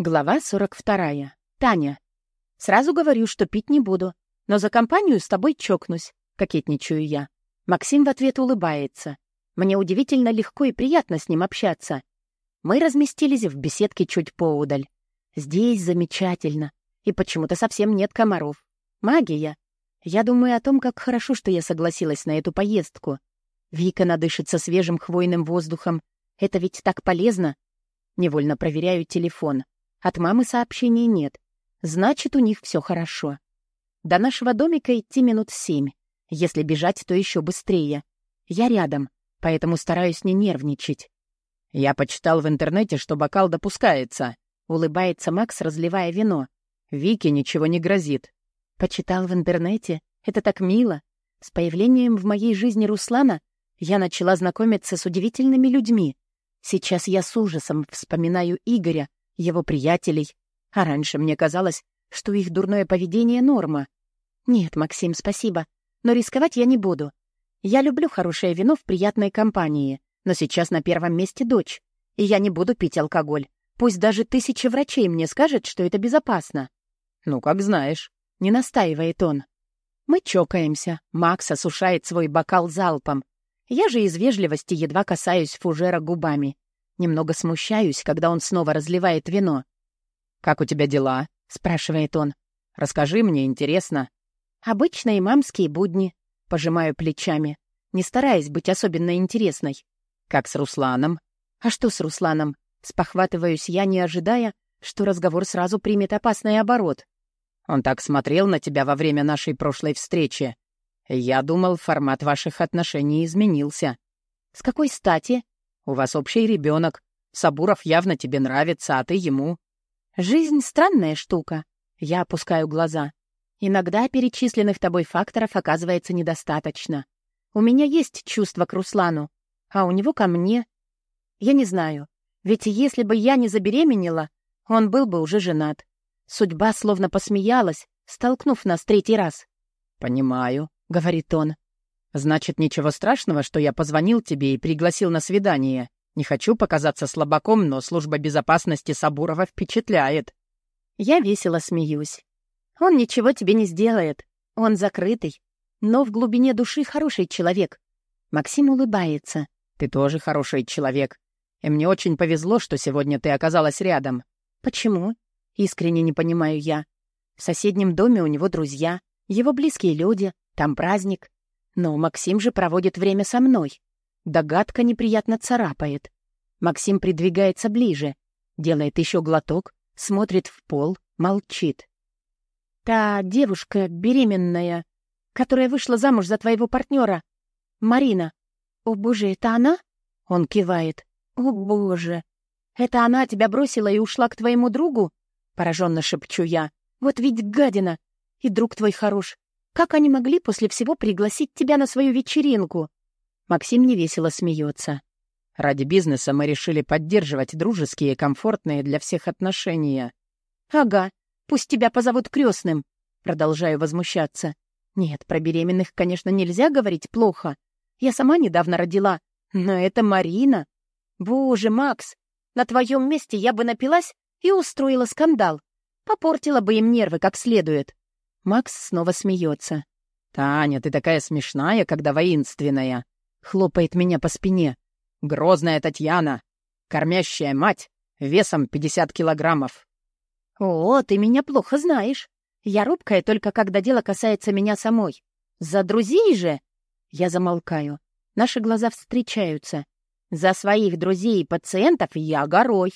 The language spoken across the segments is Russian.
Глава 42. Таня. Сразу говорю, что пить не буду, но за компанию с тобой чокнусь, кокетничаю я. Максим в ответ улыбается. Мне удивительно легко и приятно с ним общаться. Мы разместились в беседке чуть поудаль. Здесь замечательно. И почему-то совсем нет комаров. Магия. Я думаю о том, как хорошо, что я согласилась на эту поездку. Вика надышится свежим хвойным воздухом. Это ведь так полезно. Невольно проверяю телефон. От мамы сообщений нет. Значит, у них все хорошо. До нашего домика идти минут семь. Если бежать, то еще быстрее. Я рядом, поэтому стараюсь не нервничать. «Я почитал в интернете, что бокал допускается», — улыбается Макс, разливая вино. «Вике ничего не грозит». «Почитал в интернете? Это так мило. С появлением в моей жизни Руслана я начала знакомиться с удивительными людьми. Сейчас я с ужасом вспоминаю Игоря, его приятелей. А раньше мне казалось, что их дурное поведение — норма. Нет, Максим, спасибо, но рисковать я не буду. Я люблю хорошее вино в приятной компании, но сейчас на первом месте дочь, и я не буду пить алкоголь. Пусть даже тысяча врачей мне скажет, что это безопасно. Ну, как знаешь. Не настаивает он. Мы чокаемся. Макс осушает свой бокал залпом. Я же из вежливости едва касаюсь фужера губами. Немного смущаюсь, когда он снова разливает вино. «Как у тебя дела?» — спрашивает он. «Расскажи мне, интересно». «Обычные мамские будни», — пожимаю плечами, не стараясь быть особенно интересной. «Как с Русланом?» «А что с Русланом?» Спохватываюсь я, не ожидая, что разговор сразу примет опасный оборот. «Он так смотрел на тебя во время нашей прошлой встречи. Я думал, формат ваших отношений изменился». «С какой стати?» У вас общий ребенок. Сабуров явно тебе нравится, а ты ему. Жизнь — странная штука. Я опускаю глаза. Иногда перечисленных тобой факторов оказывается недостаточно. У меня есть чувство к Руслану, а у него ко мне. Я не знаю, ведь если бы я не забеременела, он был бы уже женат. Судьба словно посмеялась, столкнув нас третий раз. «Понимаю», — говорит он. «Значит, ничего страшного, что я позвонил тебе и пригласил на свидание. Не хочу показаться слабаком, но служба безопасности Сабурова впечатляет». Я весело смеюсь. «Он ничего тебе не сделает. Он закрытый. Но в глубине души хороший человек». Максим улыбается. «Ты тоже хороший человек. И мне очень повезло, что сегодня ты оказалась рядом». «Почему?» Искренне не понимаю я. В соседнем доме у него друзья, его близкие люди, там праздник. Но Максим же проводит время со мной. Догадка неприятно царапает. Максим придвигается ближе, делает еще глоток, смотрит в пол, молчит. «Та девушка беременная, которая вышла замуж за твоего партнера, Марина. О, боже, это она?» Он кивает. «О, боже! Это она тебя бросила и ушла к твоему другу?» Пораженно шепчу я. «Вот ведь гадина! И друг твой хорош. Как они могли после всего пригласить тебя на свою вечеринку?» Максим невесело смеется. «Ради бизнеса мы решили поддерживать дружеские и комфортные для всех отношения». «Ага, пусть тебя позовут крестным. Продолжаю возмущаться. «Нет, про беременных, конечно, нельзя говорить плохо. Я сама недавно родила, но это Марина. Боже, Макс, на твоем месте я бы напилась и устроила скандал. Попортила бы им нервы как следует. Макс снова смеется. «Таня, ты такая смешная, когда воинственная!» Хлопает меня по спине. «Грозная Татьяна! Кормящая мать! Весом 50 килограммов!» «О, ты меня плохо знаешь. Я робкая только когда дело касается меня самой. За друзей же...» Я замолкаю. Наши глаза встречаются. «За своих друзей и пациентов я горой!»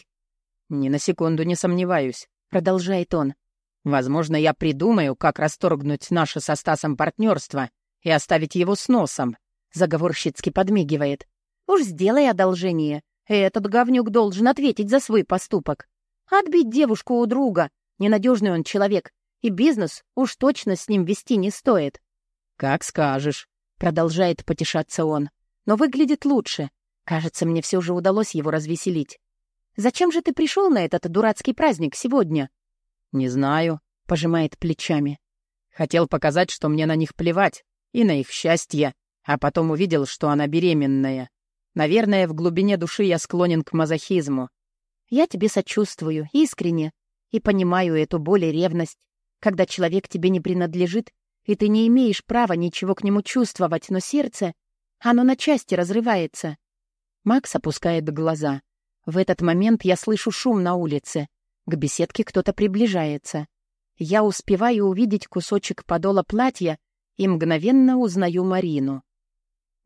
«Ни на секунду не сомневаюсь», — продолжает он. Возможно, я придумаю, как расторгнуть наше со Стасом партнерство и оставить его с носом. Заговорщицки подмигивает. Уж сделай одолжение. Этот говнюк должен ответить за свой поступок. Отбить девушку у друга. Ненадежный он человек. И бизнес уж точно с ним вести не стоит. «Как скажешь», — продолжает потешаться он. «Но выглядит лучше. Кажется, мне все же удалось его развеселить. Зачем же ты пришел на этот дурацкий праздник сегодня?» «Не знаю», — пожимает плечами. Хотел показать, что мне на них плевать, и на их счастье, а потом увидел, что она беременная. Наверное, в глубине души я склонен к мазохизму. Я тебе сочувствую, искренне, и понимаю эту боль и ревность, когда человек тебе не принадлежит, и ты не имеешь права ничего к нему чувствовать, но сердце, оно на части разрывается. Макс опускает глаза. В этот момент я слышу шум на улице. К беседке кто-то приближается. Я успеваю увидеть кусочек подола платья и мгновенно узнаю Марину.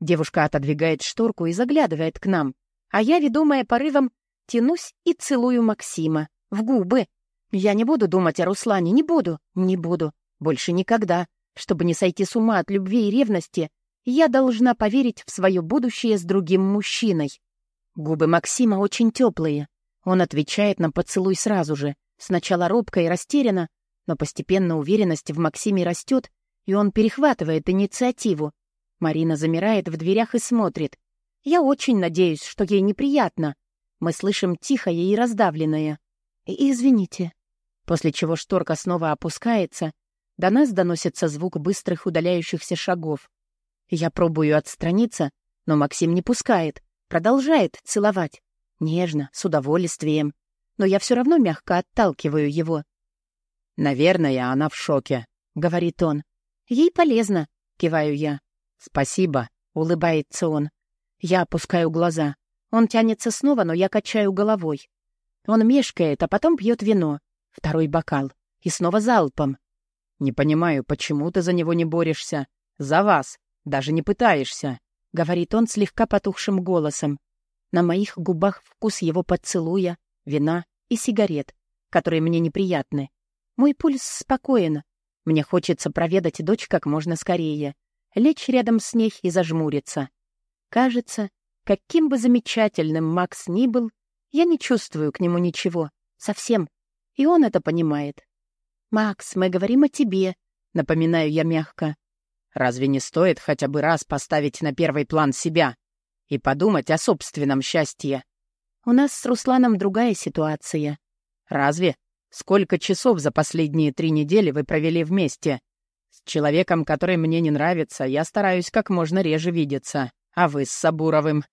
Девушка отодвигает шторку и заглядывает к нам, а я, ведомая порывом, тянусь и целую Максима в губы. Я не буду думать о Руслане, не буду, не буду, больше никогда. Чтобы не сойти с ума от любви и ревности, я должна поверить в свое будущее с другим мужчиной. Губы Максима очень теплые. Он отвечает на поцелуй сразу же. Сначала робко и растерянно, но постепенно уверенность в Максиме растет, и он перехватывает инициативу. Марина замирает в дверях и смотрит. Я очень надеюсь, что ей неприятно. Мы слышим тихое и раздавленное. И «Извините». После чего шторка снова опускается, до нас доносится звук быстрых удаляющихся шагов. Я пробую отстраниться, но Максим не пускает, продолжает целовать. Нежно, с удовольствием. Но я все равно мягко отталкиваю его. «Наверное, она в шоке», — говорит он. «Ей полезно», — киваю я. «Спасибо», — улыбается он. Я опускаю глаза. Он тянется снова, но я качаю головой. Он мешкает, а потом пьет вино. Второй бокал. И снова залпом. «Не понимаю, почему ты за него не борешься? За вас. Даже не пытаешься», — говорит он слегка потухшим голосом. На моих губах вкус его поцелуя, вина и сигарет, которые мне неприятны. Мой пульс спокоен. Мне хочется проведать дочь как можно скорее, лечь рядом с ней и зажмуриться. Кажется, каким бы замечательным Макс ни был, я не чувствую к нему ничего. Совсем. И он это понимает. «Макс, мы говорим о тебе», — напоминаю я мягко. «Разве не стоит хотя бы раз поставить на первый план себя и подумать о собственном счастье?» «У нас с Русланом другая ситуация». «Разве? Сколько часов за последние три недели вы провели вместе? С человеком, который мне не нравится, я стараюсь как можно реже видеться, а вы с Сабуровым